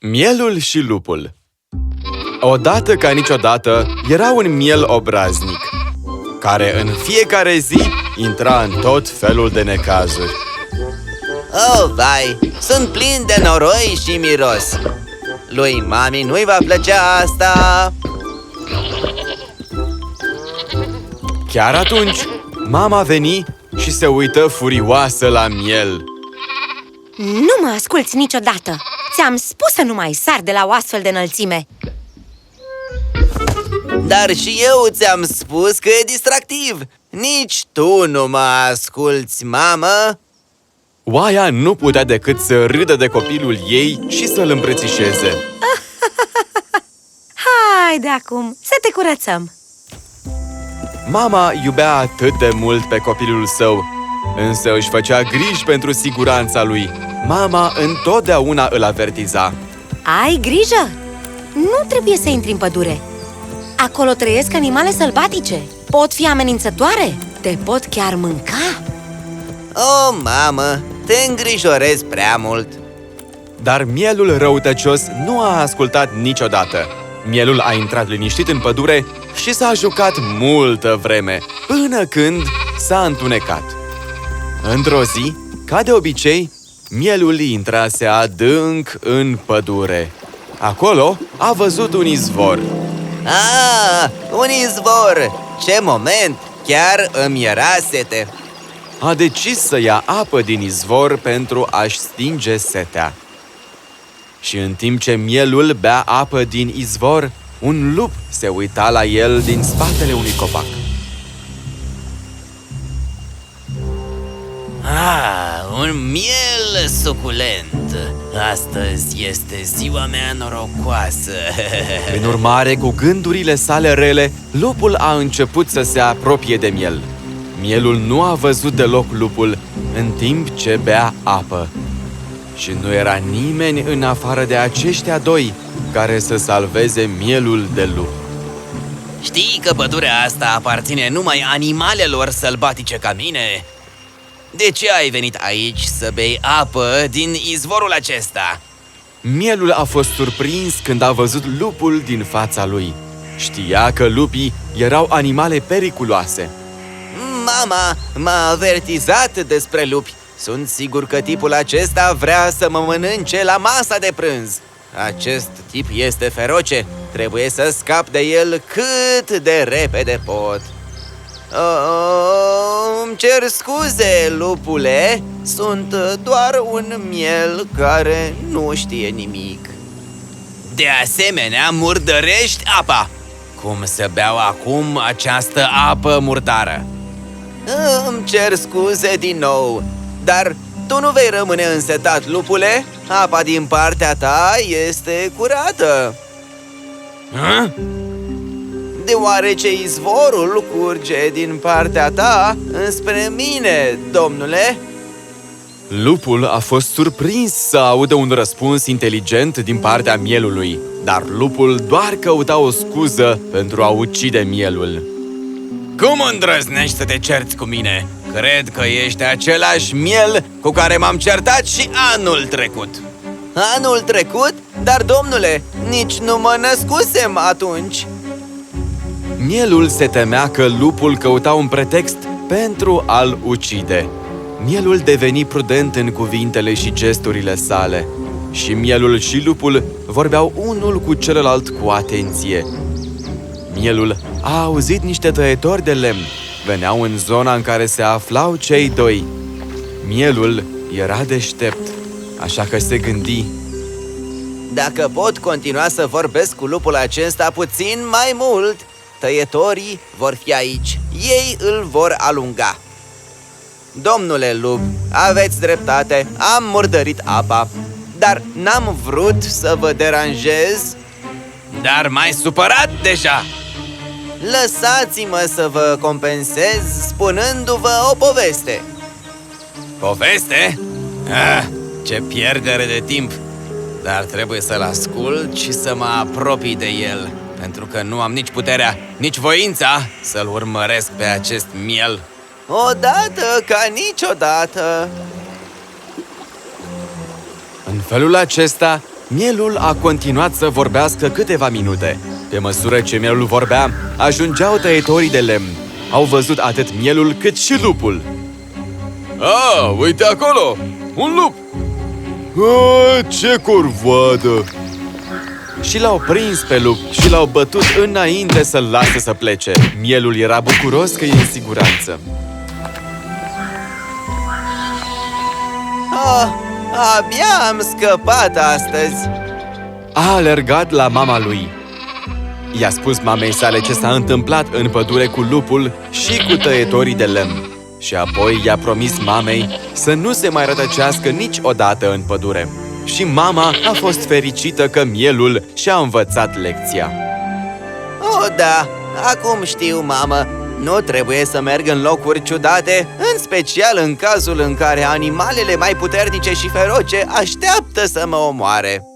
Mielul și lupul. Odată ca niciodată era un miel obraznic, care în fiecare zi intra în tot felul de necazuri. Oh, vai, sunt plin de noroi și miros. Lui mami nu-i va plăcea asta. Chiar atunci, mama veni și se uită furioasă la miel. Nu mă asculți niciodată! Ți-am spus să nu mai sar de la o astfel de înălțime! Dar și eu ți-am spus că e distractiv Nici tu nu mă asculți, mamă Oaia nu putea decât să râdă de copilul ei și să-l îmbrățișeze. Hai de acum, să te curățăm! Mama iubea atât de mult pe copilul său, însă își făcea griji pentru siguranța lui. Mama întotdeauna îl avertiza. Ai grijă! Nu trebuie să intri în pădure! Acolo trăiesc animale sălbatice Pot fi amenințătoare Te pot chiar mânca Oh, mamă, te îngrijorezi prea mult Dar mielul răutăcios nu a ascultat niciodată. Mielul a intrat liniștit în pădure și s-a jucat multă vreme, până când s-a întunecat. Într-o zi, ca de obicei, mielul intrase adânc în pădure. Acolo a văzut un izvor. Ah, un izvor! Ce moment! Chiar îmi era sete A decis să ia apă din izvor pentru a-și stinge setea. Și în timp ce mielul bea apă din izvor, un lup se uita la el din spatele unui copac. Ah, un miel suculent Astăzi este ziua mea norocoasă În urmare, cu gândurile sale rele, lupul a început să se apropie de miel. Mielul nu a văzut deloc lupul în timp ce bea apă. Și nu era nimeni în afară de aceștia doi care să salveze mielul de lup. Știi că pădurea asta aparține numai animalelor sălbatice ca mine? De ce ai venit aici să bei apă din izvorul acesta? Mielul a fost surprins când a văzut lupul din fața lui. Știa că lupii erau animale periculoase. Mama m-a avertizat despre lupi Sunt sigur că tipul acesta vrea să mă mănânce la masa de prânz. Acest tip este feroce. Trebuie să scap de el cât de repede pot. Oh, îmi cer scuze, lupule. Sunt doar un miel care nu știe nimic. De asemenea, murdărești apa. Cum să beau acum această apă murdară? Îmi cer scuze din nou Dar tu nu vei rămâne însetat, lupule? Apa din partea ta este curată Hă? Deoarece izvorul curge din partea ta înspre mine, domnule Lupul a fost surprins să audă un răspuns inteligent din partea mielului, dar lupul doar căuta o scuză pentru a ucide mielul. Cum îndrăznești să te cerți cu mine? Cred că ești același miel cu care m-am certat și anul trecut Anul trecut? Dar, domnule, nici nu mă născusem atunci Mielul se temea că lupul căuta un pretext pentru a-l ucide. Mielul deveni prudent în cuvintele și gesturile sale. Și mielul și lupul vorbeau unul cu celălalt cu atenție. Mielul a auzit niște tăietori de lemn. Veneau în zona în care se aflau cei doi. Mielul era deștept, așa că se gândi Dacă pot continua să vorbesc cu lupul acesta puțin mai mult, tăietorii vor fi aici. Ei îl vor alunga. Domnule lup, aveți dreptate, am murdărit apa, dar n-am vrut să vă deranjez. Dar mai supărat deja! Lăsați-mă să vă compensez spunându-vă o poveste. Poveste? Ah, ce pierdere de timp! Dar trebuie să-l ascult și să mă apropii de el, pentru că nu am nici puterea, nici voința să-l urmăresc pe acest miel. Odată ca niciodată În felul acesta, mielul a continuat să vorbească câteva minute. Pe măsură ce mielul vorbea, ajungeau tăietorii de lemn. Au văzut atât mielul cât și lupul. A, uite acolo! Un lup! A, ce corvoadă! Și l-au prins pe lup și l-au bătut înainte să-l lase să plece. Mielul era bucuros că e în siguranță. oh, Abia am scăpat astăzi A alergat la mama lui. I-a spus mamei sale ce s-a întâmplat în pădure cu lupul și cu tăietorii de lemn. Și apoi i-a promis mamei să nu se mai rătăcească niciodată în pădure. Și mama a fost fericită că mielul și-a învățat lecția. Oh, da, acum știu, mamă Nu trebuie să merg în locuri ciudate În special în cazul în care animalele mai puternice și feroce așteaptă să mă omoare